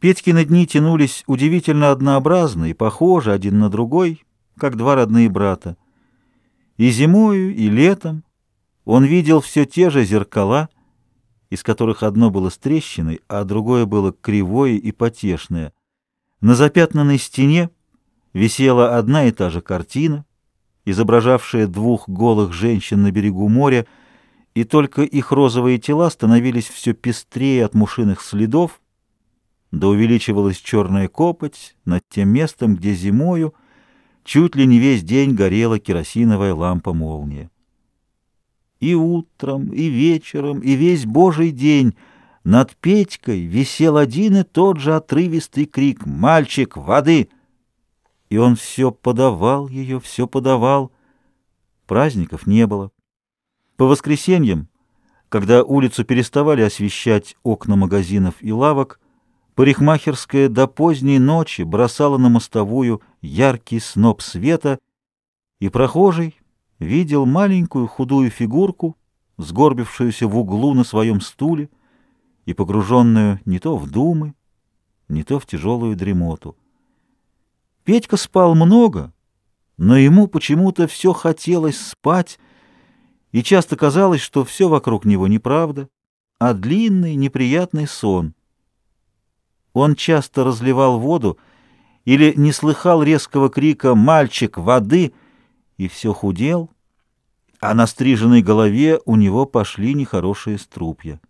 Петькины дни тянулись удивительно однообразно и похожи один на другой, как два родные брата. И зимою, и летом он видел все те же зеркала, из которых одно было с трещиной, а другое было кривое и потешное. На запятнанной стене висела одна и та же картина, изображавшая двух голых женщин на берегу моря, и только их розовые тела становились все пестрее от мушиных следов, да увеличивалась черная копоть над тем местом, где зимою чуть ли не весь день горела керосиновая лампа-молния. И утром, и вечером, и весь божий день над Петькой висел один и тот же отрывистый крик «Мальчик, воды!» И он все подавал ее, все подавал. Праздников не было. По воскресеньям, когда улицу переставали освещать окна магазинов и лавок, Парикмахерская до поздней ночи бросала на мостовую яркий сноп света, и прохожий видел маленькую худую фигурку, сгорбившуюся в углу на своем стуле и погруженную не то в думы, не то в тяжелую дремоту. Петька спал много, но ему почему-то все хотелось спать, и часто казалось, что все вокруг него неправда, а длинный неприятный сон — он часто разливал воду или не слыхал резкого крика «Мальчик, воды!» и все худел, а на стриженной голове у него пошли нехорошие струпья.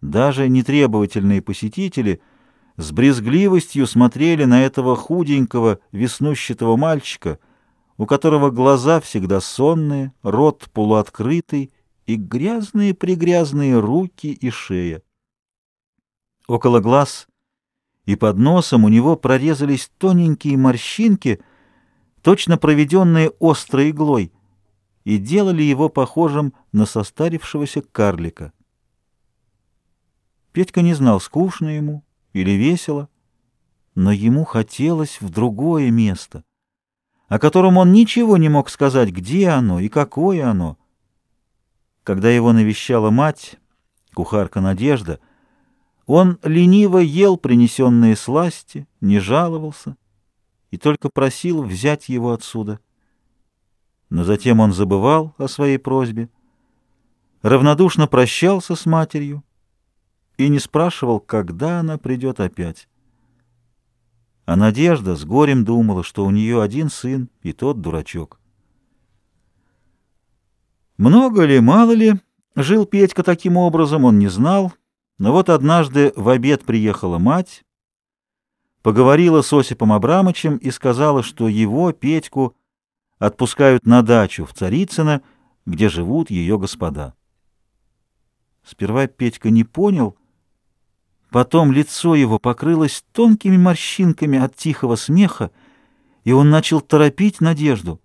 Даже нетребовательные посетители с брезгливостью смотрели на этого худенького, веснущатого мальчика, у которого глаза всегда сонные, рот полуоткрытый и грязные-пригрязные руки и шея. Около глаз — и под носом у него прорезались тоненькие морщинки, точно проведенные острой иглой, и делали его похожим на состарившегося карлика. Петька не знал, скучно ему или весело, но ему хотелось в другое место, о котором он ничего не мог сказать, где оно и какое оно. Когда его навещала мать, кухарка Надежда, он лениво ел принесенные сласти, не жаловался и только просил взять его отсюда. Но затем он забывал о своей просьбе, равнодушно прощался с матерью и не спрашивал, когда она придет опять. А Надежда с горем думала, что у нее один сын, и тот дурачок. Много ли, мало ли, жил Петька таким образом, он не знал, но вот однажды в обед приехала мать, поговорила с Осипом Абрамычем и сказала, что его, Петьку, отпускают на дачу в Царицыно, где живут ее господа. Сперва Петька не понял, потом лицо его покрылось тонкими морщинками от тихого смеха, и он начал торопить Надежду.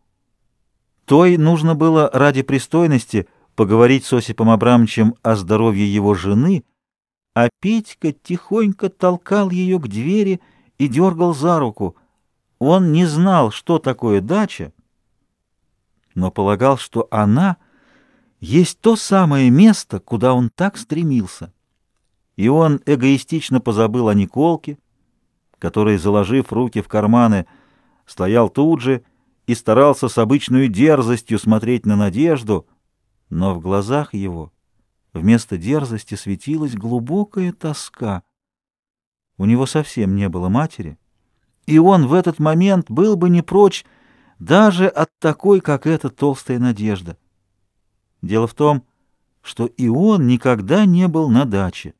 Той нужно было ради пристойности поговорить с Осипом Абрамовичем о здоровье его жены — а Петька тихонько толкал ее к двери и дергал за руку. Он не знал, что такое дача, но полагал, что она есть то самое место, куда он так стремился. И он эгоистично позабыл о Николке, который, заложив руки в карманы, стоял тут же и старался с обычной дерзостью смотреть на Надежду, но в глазах его Вместо дерзости светилась глубокая тоска. У него совсем не было матери, и он в этот момент был бы не прочь даже от такой, как эта толстая надежда. Дело в том, что и он никогда не был на даче.